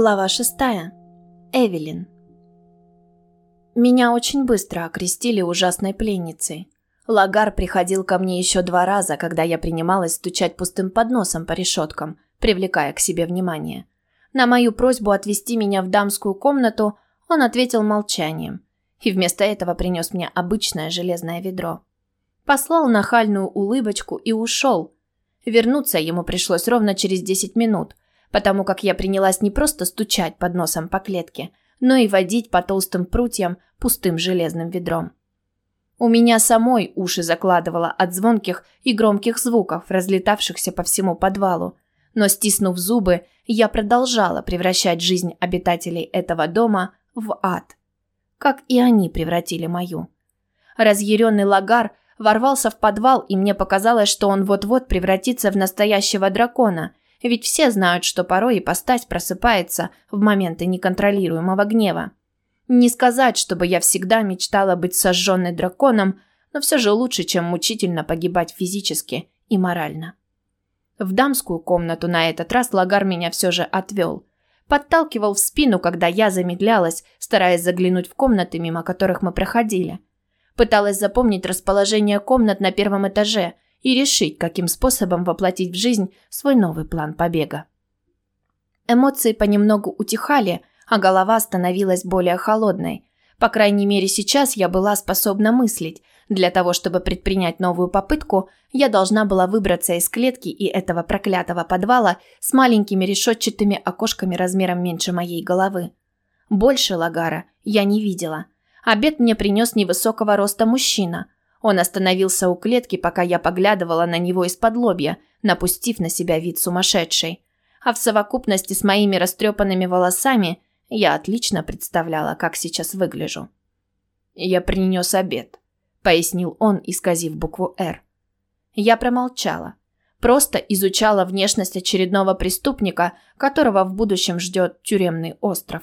Глава шестая. Эвелин. Меня очень быстро окрестили ужасной пленницей. Лагар приходил ко мне еще два раза, когда я принималась стучать пустым подносом по решеткам, привлекая к себе внимание. На мою просьбу отвести меня в дамскую комнату он ответил молчанием и вместо этого принес мне обычное железное ведро. Послал нахальную улыбочку и ушел. Вернуться ему пришлось ровно через 10 минут – потому как я принялась не просто стучать под носом по клетке, но и водить по толстым прутьям пустым железным ведром. У меня самой уши закладывало от звонких и громких звуков, разлетавшихся по всему подвалу, но стиснув зубы, я продолжала превращать жизнь обитателей этого дома в ад, как и они превратили мою. Разъяренный лагар ворвался в подвал, и мне показалось, что он вот-вот превратится в настоящего дракона – ведь все знают, что порой ипостась просыпается в моменты неконтролируемого гнева. Не сказать, чтобы я всегда мечтала быть сожженной драконом, но все же лучше, чем мучительно погибать физически и морально. В дамскую комнату на этот раз Лагар меня все же отвел. Подталкивал в спину, когда я замедлялась, стараясь заглянуть в комнаты, мимо которых мы проходили. Пыталась запомнить расположение комнат на первом этаже – и решить, каким способом воплотить в жизнь свой новый план побега. Эмоции понемногу утихали, а голова становилась более холодной. По крайней мере, сейчас я была способна мыслить. Для того, чтобы предпринять новую попытку, я должна была выбраться из клетки и этого проклятого подвала с маленькими решетчатыми окошками размером меньше моей головы. Больше Лагара я не видела. Обед мне принес невысокого роста мужчина – он остановился у клетки, пока я поглядывала на него из-под лобья, напустив на себя вид сумасшедшей. А в совокупности с моими растрепанными волосами я отлично представляла, как сейчас выгляжу. «Я принес обед», – пояснил он, исказив букву «Р». Я промолчала. Просто изучала внешность очередного преступника, которого в будущем ждет тюремный остров.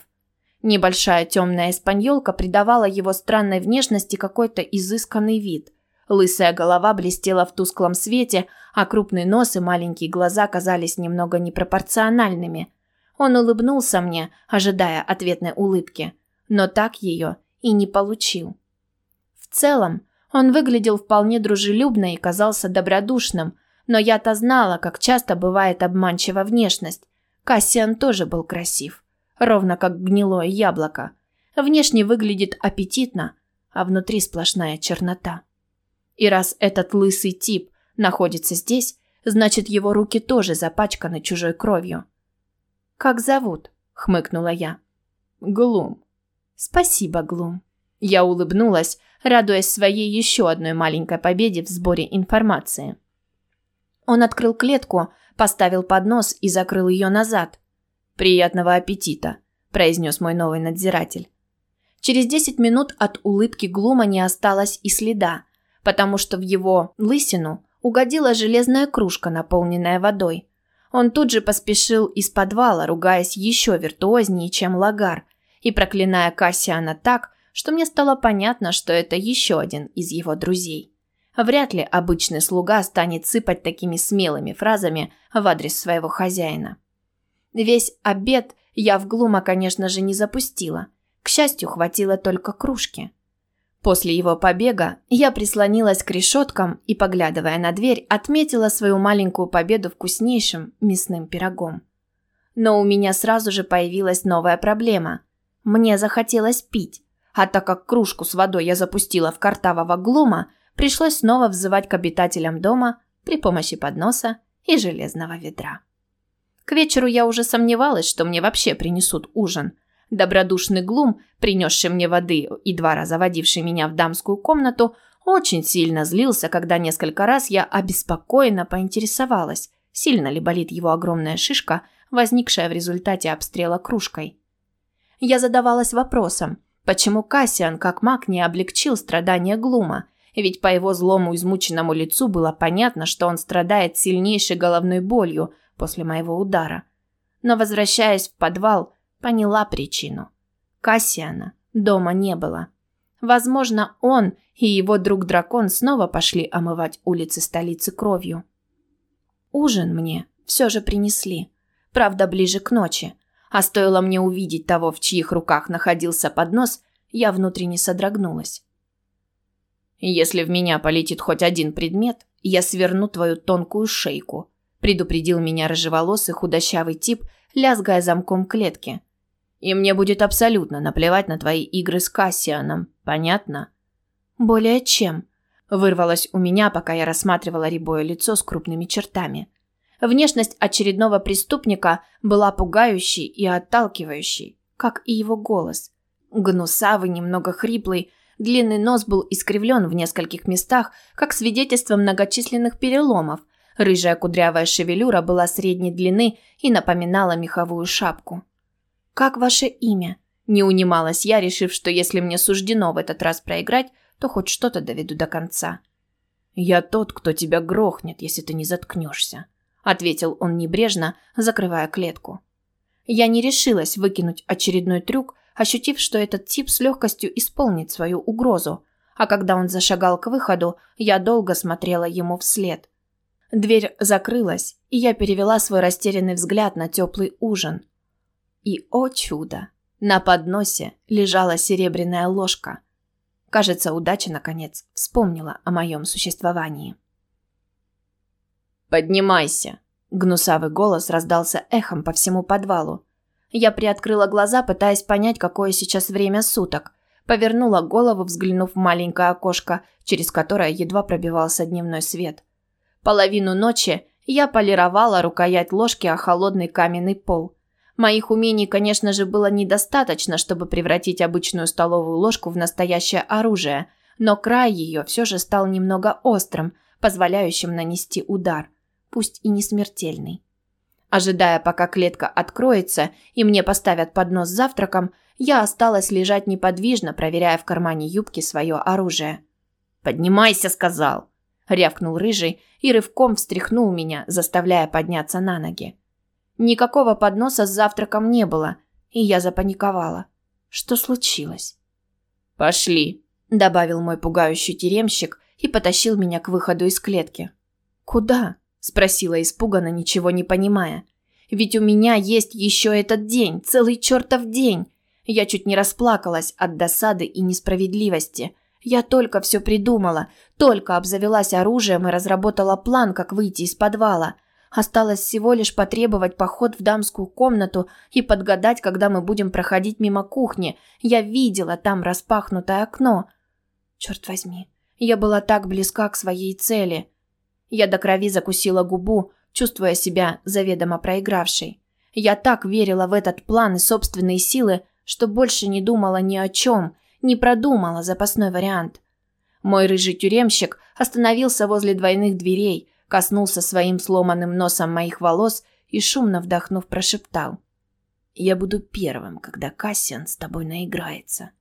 Небольшая темная испаньолка придавала его странной внешности какой-то изысканный вид. Лысая голова блестела в тусклом свете, а крупный нос и маленькие глаза казались немного непропорциональными. Он улыбнулся мне, ожидая ответной улыбки, но так ее и не получил. В целом, он выглядел вполне дружелюбно и казался добродушным, но я-то знала, как часто бывает обманчива внешность. Кассиан тоже был красив ровно как гнилое яблоко. Внешне выглядит аппетитно, а внутри сплошная чернота. И раз этот лысый тип находится здесь, значит его руки тоже запачканы чужой кровью. «Как зовут?» – хмыкнула я. «Глум». «Спасибо, Глум». Я улыбнулась, радуясь своей еще одной маленькой победе в сборе информации. Он открыл клетку, поставил поднос и закрыл ее назад, «Приятного аппетита», – произнес мой новый надзиратель. Через 10 минут от улыбки Глума не осталось и следа, потому что в его лысину угодила железная кружка, наполненная водой. Он тут же поспешил из подвала, ругаясь еще виртуознее, чем Лагар, и проклиная Кассиана так, что мне стало понятно, что это еще один из его друзей. Вряд ли обычный слуга станет сыпать такими смелыми фразами в адрес своего хозяина. Весь обед я в Глума, конечно же, не запустила. К счастью, хватило только кружки. После его побега я прислонилась к решеткам и, поглядывая на дверь, отметила свою маленькую победу вкуснейшим мясным пирогом. Но у меня сразу же появилась новая проблема. Мне захотелось пить, а так как кружку с водой я запустила в картавого глума, пришлось снова взывать к обитателям дома при помощи подноса и железного ведра. К вечеру я уже сомневалась, что мне вообще принесут ужин. Добродушный Глум, принесший мне воды и два раза водивший меня в дамскую комнату, очень сильно злился, когда несколько раз я обеспокоенно поинтересовалась, сильно ли болит его огромная шишка, возникшая в результате обстрела кружкой. Я задавалась вопросом, почему Кассиан как маг не облегчил страдания Глума, ведь по его злому измученному лицу было понятно, что он страдает сильнейшей головной болью – после моего удара. Но, возвращаясь в подвал, поняла причину. Кассиана дома не было. Возможно, он и его друг-дракон снова пошли омывать улицы столицы кровью. Ужин мне все же принесли. Правда, ближе к ночи. А стоило мне увидеть того, в чьих руках находился поднос, я внутренне содрогнулась. «Если в меня полетит хоть один предмет, я сверну твою тонкую шейку», предупредил меня рыжеволосый худощавый тип, лязгая замком клетки. «И мне будет абсолютно наплевать на твои игры с Кассианом, понятно?» «Более чем», вырвалось у меня, пока я рассматривала рябое лицо с крупными чертами. Внешность очередного преступника была пугающей и отталкивающей, как и его голос. Гнусавый, немного хриплый, длинный нос был искривлен в нескольких местах, как свидетельство многочисленных переломов. Рыжая кудрявая шевелюра была средней длины и напоминала меховую шапку. «Как ваше имя?» Не унималась я, решив, что если мне суждено в этот раз проиграть, то хоть что-то доведу до конца. «Я тот, кто тебя грохнет, если ты не заткнешься», ответил он небрежно, закрывая клетку. Я не решилась выкинуть очередной трюк, ощутив, что этот тип с легкостью исполнит свою угрозу, а когда он зашагал к выходу, я долго смотрела ему вслед. Дверь закрылась, и я перевела свой растерянный взгляд на теплый ужин. И, о чудо, на подносе лежала серебряная ложка. Кажется, удача, наконец, вспомнила о моем существовании. «Поднимайся!» Гнусавый голос раздался эхом по всему подвалу. Я приоткрыла глаза, пытаясь понять, какое сейчас время суток. Повернула голову, взглянув в маленькое окошко, через которое едва пробивался дневной свет. Половину ночи я полировала рукоять ложки о холодный каменный пол. Моих умений, конечно же, было недостаточно, чтобы превратить обычную столовую ложку в настоящее оружие, но край ее все же стал немного острым, позволяющим нанести удар пусть и не смертельный. Ожидая, пока клетка откроется и мне поставят поднос с завтраком, я осталась лежать неподвижно, проверяя в кармане юбки свое оружие. «Поднимайся!» – сказал. Рявкнул рыжий и рывком встряхнул меня, заставляя подняться на ноги. Никакого подноса с завтраком не было, и я запаниковала. Что случилось? «Пошли», – добавил мой пугающий тюремщик и потащил меня к выходу из клетки. «Куда?» спросила испуганно, ничего не понимая. Ведь у меня есть еще этот день, целый чертов день. Я чуть не расплакалась от досады и несправедливости. Я только все придумала, только обзавелась оружием и разработала план, как выйти из подвала. Осталось всего лишь потребовать поход в дамскую комнату и подгадать, когда мы будем проходить мимо кухни. Я видела там распахнутое окно. Черт возьми, я была так близка к своей цели. Я до крови закусила губу, чувствуя себя заведомо проигравшей. Я так верила в этот план и собственные силы, что больше не думала ни о чем, не продумала запасной вариант. Мой рыжий тюремщик остановился возле двойных дверей, коснулся своим сломанным носом моих волос и, шумно вдохнув, прошептал. «Я буду первым, когда Кассиан с тобой наиграется».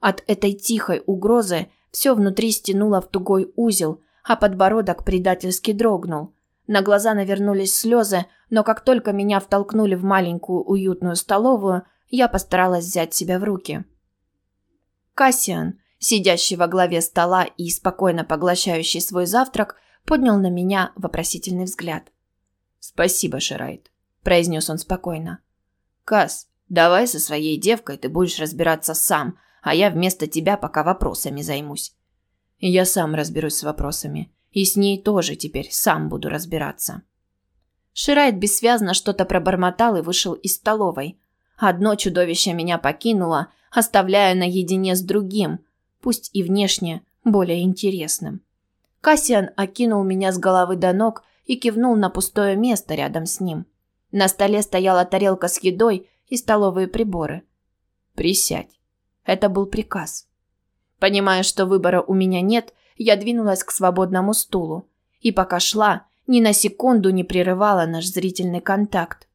От этой тихой угрозы все внутри стянуло в тугой узел, а подбородок предательски дрогнул. На глаза навернулись слезы, но как только меня втолкнули в маленькую уютную столовую, я постаралась взять себя в руки. Кассиан, сидящий во главе стола и спокойно поглощающий свой завтрак, поднял на меня вопросительный взгляд. «Спасибо, Ширайт», – произнес он спокойно. «Касс, давай со своей девкой ты будешь разбираться сам, а я вместо тебя пока вопросами займусь. Я сам разберусь с вопросами. И с ней тоже теперь сам буду разбираться. Ширайт бессвязно что-то пробормотал и вышел из столовой. Одно чудовище меня покинуло, оставляя наедине с другим, пусть и внешне более интересным. Кассиан окинул меня с головы до ног и кивнул на пустое место рядом с ним. На столе стояла тарелка с едой и столовые приборы. «Присядь». Это был приказ. Понимая, что выбора у меня нет, я двинулась к свободному стулу. И пока шла, ни на секунду не прерывала наш зрительный контакт.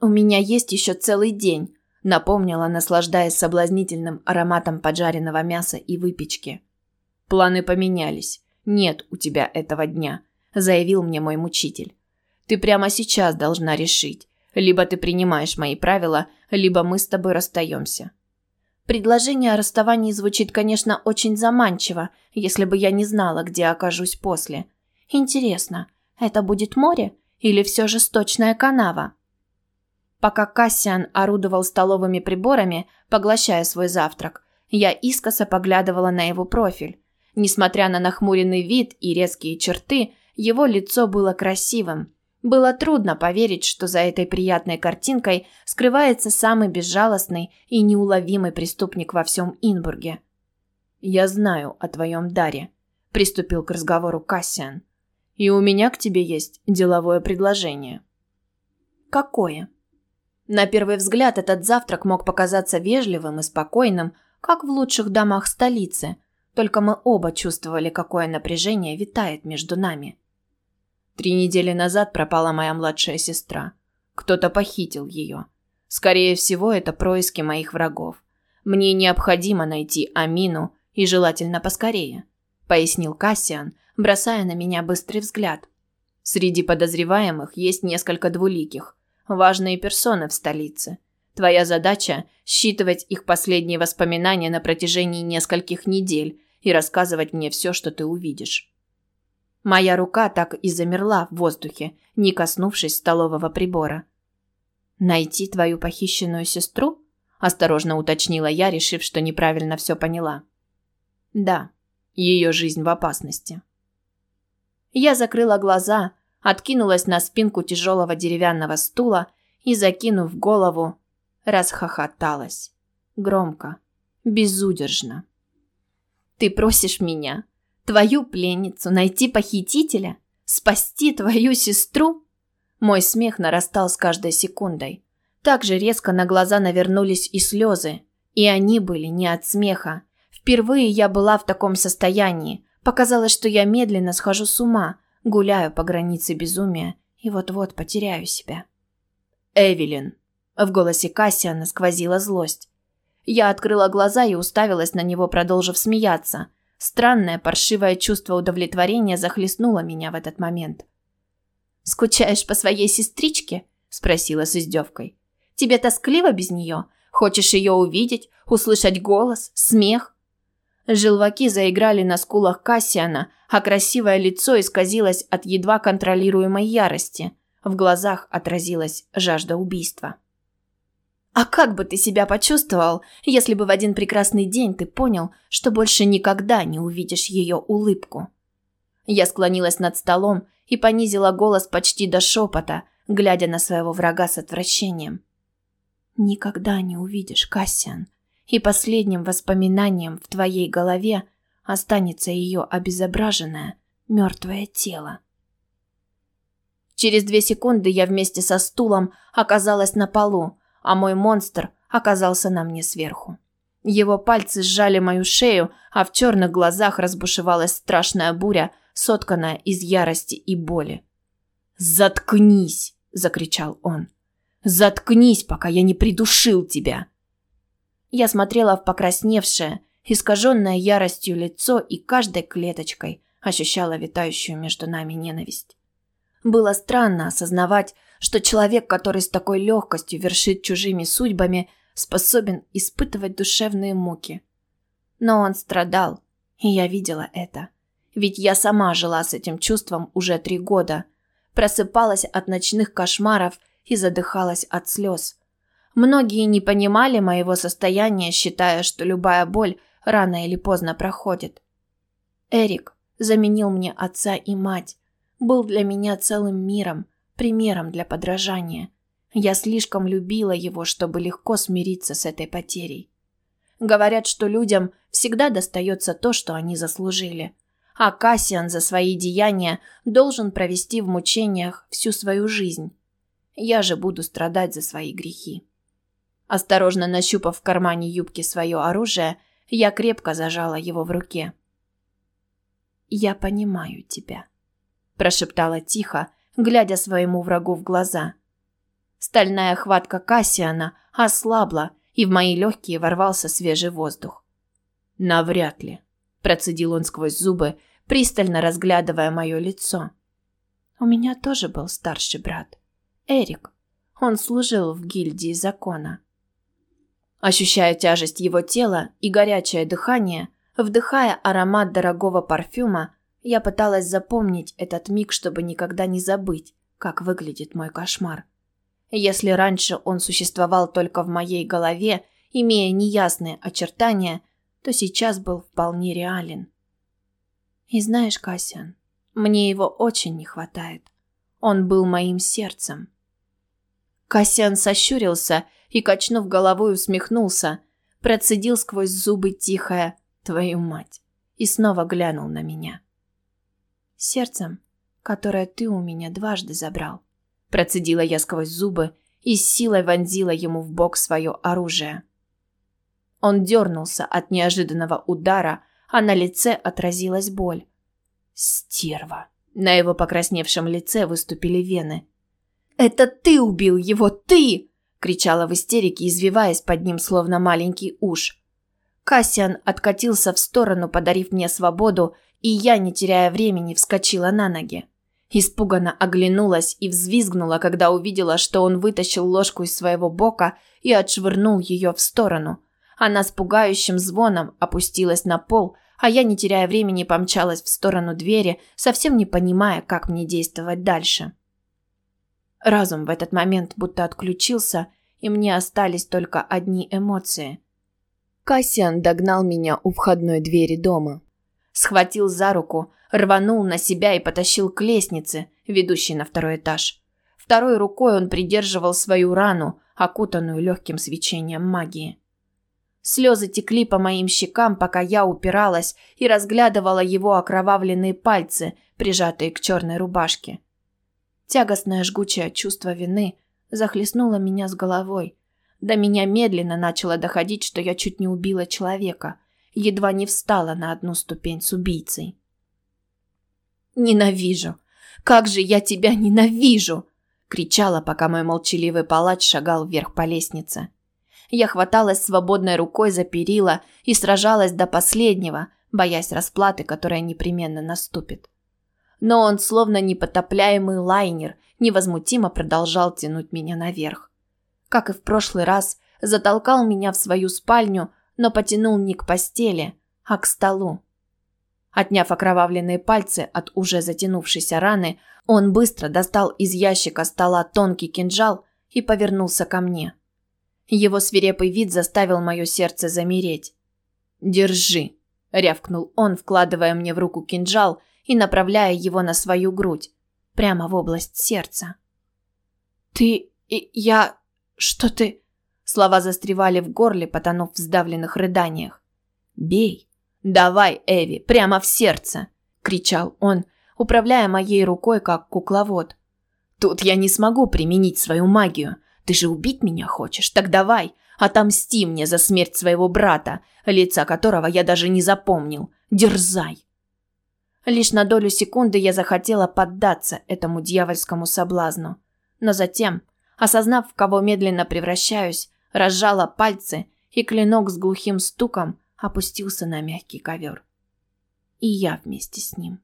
«У меня есть еще целый день», – напомнила, наслаждаясь соблазнительным ароматом поджаренного мяса и выпечки. «Планы поменялись. Нет у тебя этого дня», – заявил мне мой мучитель. «Ты прямо сейчас должна решить. Либо ты принимаешь мои правила, либо мы с тобой расстаемся. Предложение о расставании звучит, конечно, очень заманчиво, если бы я не знала, где окажусь после. Интересно, это будет море или все же сточная канава? Пока Кассиан орудовал столовыми приборами, поглощая свой завтрак, я искоса поглядывала на его профиль. Несмотря на нахмуренный вид и резкие черты, его лицо было красивым. Было трудно поверить, что за этой приятной картинкой скрывается самый безжалостный и неуловимый преступник во всем Инбурге. «Я знаю о твоем даре», – приступил к разговору Кассиан. «И у меня к тебе есть деловое предложение». «Какое?» На первый взгляд этот завтрак мог показаться вежливым и спокойным, как в лучших домах столицы, только мы оба чувствовали, какое напряжение витает между нами. Три недели назад пропала моя младшая сестра. Кто-то похитил ее. Скорее всего, это происки моих врагов. Мне необходимо найти Амину и желательно поскорее, пояснил Кассиан, бросая на меня быстрый взгляд. Среди подозреваемых есть несколько двуликих, важные персоны в столице. Твоя задача – считывать их последние воспоминания на протяжении нескольких недель и рассказывать мне все, что ты увидишь. Моя рука так и замерла в воздухе, не коснувшись столового прибора. «Найти твою похищенную сестру?» – осторожно уточнила я, решив, что неправильно все поняла. «Да, ее жизнь в опасности». Я закрыла глаза, откинулась на спинку тяжелого деревянного стула и, закинув голову, расхохоталась. Громко, безудержно. «Ты просишь меня, твою пленницу, найти похитителя? Спасти твою сестру?» Мой смех нарастал с каждой секундой. Так же резко на глаза навернулись и слезы. И они были не от смеха. Впервые я была в таком состоянии. Показалось, что я медленно схожу с ума, Гуляю по границе безумия и вот-вот потеряю себя. «Эвелин!» В голосе Кассиана сквозила злость. Я открыла глаза и уставилась на него, продолжив смеяться. Странное, паршивое чувство удовлетворения захлестнуло меня в этот момент. «Скучаешь по своей сестричке?» – спросила с издевкой. «Тебе тоскливо без нее? Хочешь ее увидеть, услышать голос, смех? Желваки заиграли на скулах Кассиана, а красивое лицо исказилось от едва контролируемой ярости. В глазах отразилась жажда убийства. «А как бы ты себя почувствовал, если бы в один прекрасный день ты понял, что больше никогда не увидишь ее улыбку?» Я склонилась над столом и понизила голос почти до шепота, глядя на своего врага с отвращением. «Никогда не увидишь, Кассиан и последним воспоминанием в твоей голове останется ее обезображенное мертвое тело. Через две секунды я вместе со стулом оказалась на полу, а мой монстр оказался на мне сверху. Его пальцы сжали мою шею, а в черных глазах разбушевалась страшная буря, сотканная из ярости и боли. «Заткнись!» – закричал он. «Заткнись, пока я не придушил тебя!» Я смотрела в покрасневшее, искаженное яростью лицо и каждой клеточкой ощущала витающую между нами ненависть. Было странно осознавать, что человек, который с такой легкостью вершит чужими судьбами, способен испытывать душевные муки. Но он страдал, и я видела это. Ведь я сама жила с этим чувством уже три года. Просыпалась от ночных кошмаров и задыхалась от слез. Многие не понимали моего состояния, считая, что любая боль рано или поздно проходит. Эрик заменил мне отца и мать, был для меня целым миром, примером для подражания. Я слишком любила его, чтобы легко смириться с этой потерей. Говорят, что людям всегда достается то, что они заслужили. А Кассиан за свои деяния должен провести в мучениях всю свою жизнь. Я же буду страдать за свои грехи. Осторожно нащупав в кармане юбки свое оружие, я крепко зажала его в руке. «Я понимаю тебя», – прошептала тихо, глядя своему врагу в глаза. Стальная хватка Кассиана ослабла, и в мои легкие ворвался свежий воздух. «Навряд ли», – процедил он сквозь зубы, пристально разглядывая мое лицо. «У меня тоже был старший брат, Эрик. Он служил в гильдии закона». Ощущая тяжесть его тела и горячее дыхание, вдыхая аромат дорогого парфюма, я пыталась запомнить этот миг, чтобы никогда не забыть, как выглядит мой кошмар. Если раньше он существовал только в моей голове, имея неясные очертания, то сейчас был вполне реален. И знаешь, Касян, мне его очень не хватает. Он был моим сердцем. Касян сощурился и, качнув головой, усмехнулся, процедил сквозь зубы тихое «твою мать» и снова глянул на меня. «Сердцем, которое ты у меня дважды забрал», процедила я сквозь зубы и силой вонзила ему в бок свое оружие. Он дернулся от неожиданного удара, а на лице отразилась боль. Стерва. На его покрасневшем лице выступили вены. «Это ты убил его, ты!» – кричала в истерике, извиваясь под ним, словно маленький уж. Кассиан откатился в сторону, подарив мне свободу, и я, не теряя времени, вскочила на ноги. Испуганно оглянулась и взвизгнула, когда увидела, что он вытащил ложку из своего бока и отшвырнул ее в сторону. Она с пугающим звоном опустилась на пол, а я, не теряя времени, помчалась в сторону двери, совсем не понимая, как мне действовать дальше. Разум в этот момент будто отключился, и мне остались только одни эмоции. Кассиан догнал меня у входной двери дома. Схватил за руку, рванул на себя и потащил к лестнице, ведущей на второй этаж. Второй рукой он придерживал свою рану, окутанную легким свечением магии. Слезы текли по моим щекам, пока я упиралась и разглядывала его окровавленные пальцы, прижатые к черной рубашке. Тягостное жгучее чувство вины захлестнуло меня с головой. До меня медленно начало доходить, что я чуть не убила человека, едва не встала на одну ступень с убийцей. «Ненавижу! Как же я тебя ненавижу!» кричала, пока мой молчаливый палач шагал вверх по лестнице. Я хваталась свободной рукой за перила и сражалась до последнего, боясь расплаты, которая непременно наступит. Но он, словно непотопляемый лайнер, невозмутимо продолжал тянуть меня наверх. Как и в прошлый раз, затолкал меня в свою спальню, но потянул не к постели, а к столу. Отняв окровавленные пальцы от уже затянувшейся раны, он быстро достал из ящика стола тонкий кинжал и повернулся ко мне. Его свирепый вид заставил мое сердце замереть. «Держи», – рявкнул он, вкладывая мне в руку кинжал и направляя его на свою грудь, прямо в область сердца. «Ты... и я... что ты...» Слова застревали в горле, потонув в сдавленных рыданиях. «Бей! Давай, Эви, прямо в сердце!» – кричал он, управляя моей рукой как кукловод. «Тут я не смогу применить свою магию. Ты же убить меня хочешь? Так давай, отомсти мне за смерть своего брата, лица которого я даже не запомнил. Дерзай!» Лишь на долю секунды я захотела поддаться этому дьявольскому соблазну. Но затем, осознав, в кого медленно превращаюсь, разжала пальцы, и клинок с глухим стуком опустился на мягкий ковер. И я вместе с ним.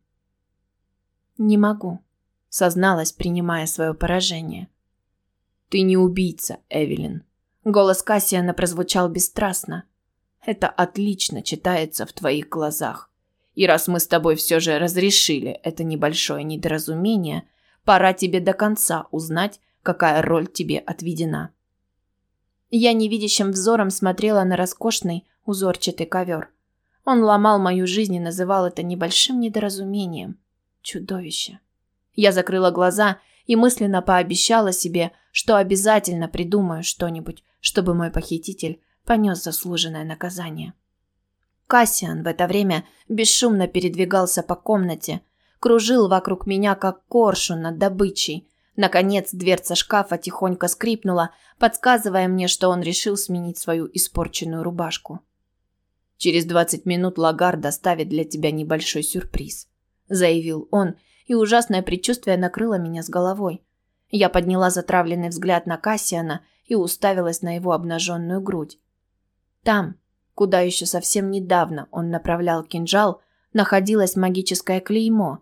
«Не могу», — созналась, принимая свое поражение. «Ты не убийца, Эвелин». Голос Кассиана прозвучал бесстрастно. «Это отлично читается в твоих глазах. И раз мы с тобой все же разрешили это небольшое недоразумение, пора тебе до конца узнать, какая роль тебе отведена». Я невидящим взором смотрела на роскошный узорчатый ковер. Он ломал мою жизнь и называл это небольшим недоразумением. Чудовище. Я закрыла глаза и мысленно пообещала себе, что обязательно придумаю что-нибудь, чтобы мой похититель понес заслуженное наказание. Кассиан в это время бесшумно передвигался по комнате, кружил вокруг меня, как коршун над добычей. Наконец, дверца шкафа тихонько скрипнула, подсказывая мне, что он решил сменить свою испорченную рубашку. «Через двадцать минут Лагар доставит для тебя небольшой сюрприз», – заявил он и ужасное предчувствие накрыло меня с головой. Я подняла затравленный взгляд на Кассиана и уставилась на его обнаженную грудь. Там, куда еще совсем недавно он направлял кинжал, находилось магическое клеймо,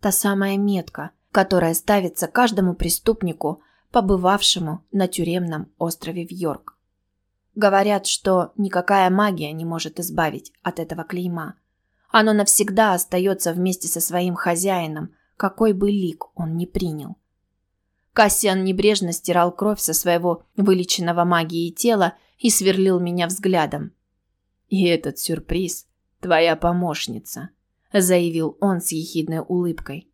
та самая метка, которая ставится каждому преступнику, побывавшему на тюремном острове Вьорк. Говорят, что никакая магия не может избавить от этого клейма. Оно навсегда остается вместе со своим хозяином, какой бы лик он ни принял. Кассиан небрежно стирал кровь со своего вылеченного магией тела и сверлил меня взглядом. «И этот сюрприз – твоя помощница», – заявил он с ехидной улыбкой.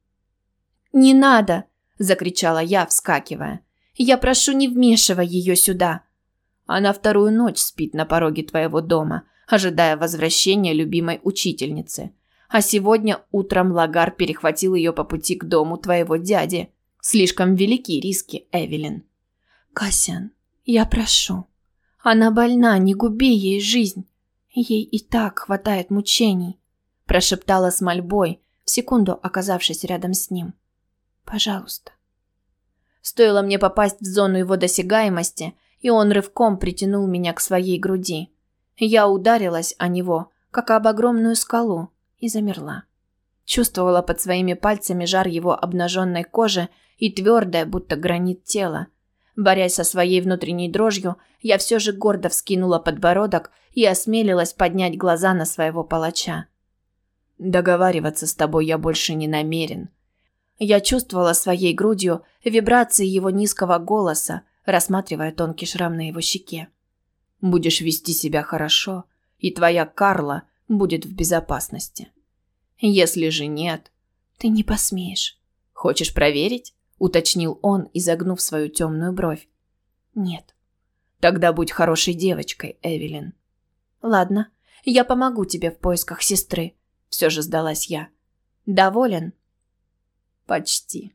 «Не надо!» – закричала я, вскакивая. «Я прошу, не вмешивай ее сюда!» Она вторую ночь спит на пороге твоего дома, ожидая возвращения любимой учительницы. А сегодня утром Лагар перехватил ее по пути к дому твоего дяди. Слишком велики риски, Эвелин. Касян, я прошу. Она больна, не губи ей жизнь. Ей и так хватает мучений, прошептала с мольбой, в секунду оказавшись рядом с ним. Пожалуйста. Стоило мне попасть в зону его досягаемости, и он рывком притянул меня к своей груди. Я ударилась о него, как об огромную скалу, и замерла. Чувствовала под своими пальцами жар его обнаженной кожи и твердое, будто гранит тела. Борясь со своей внутренней дрожью, я все же гордо вскинула подбородок и осмелилась поднять глаза на своего палача. «Договариваться с тобой я больше не намерен». Я чувствовала своей грудью вибрации его низкого голоса, рассматривая тонкий шрам на его щеке. «Будешь вести себя хорошо, и твоя Карла будет в безопасности. Если же нет...» «Ты не посмеешь». «Хочешь проверить?» – уточнил он, изогнув свою темную бровь. «Нет». «Тогда будь хорошей девочкой, Эвелин». «Ладно, я помогу тебе в поисках сестры», – все же сдалась я. «Доволен?» «Почти».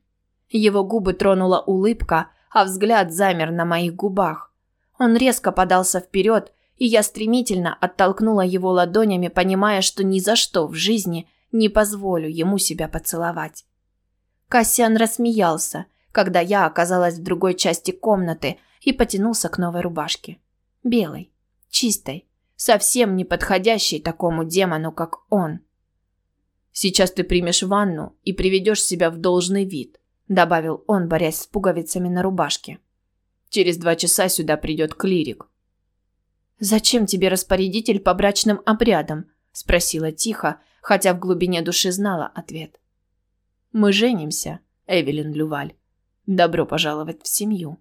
Его губы тронула улыбка, а взгляд замер на моих губах. Он резко подался вперед, и я стремительно оттолкнула его ладонями, понимая, что ни за что в жизни не позволю ему себя поцеловать. Кассиан рассмеялся, когда я оказалась в другой части комнаты и потянулся к новой рубашке. Белой, чистой, совсем не подходящей такому демону, как он. «Сейчас ты примешь ванну и приведешь себя в должный вид», добавил он, борясь с пуговицами на рубашке. Через два часа сюда придет клирик. Зачем тебе распорядитель по брачным обрядам? спросила тихо, хотя в глубине души знала ответ. Мы женимся, Эвелин Люваль. Добро пожаловать в семью.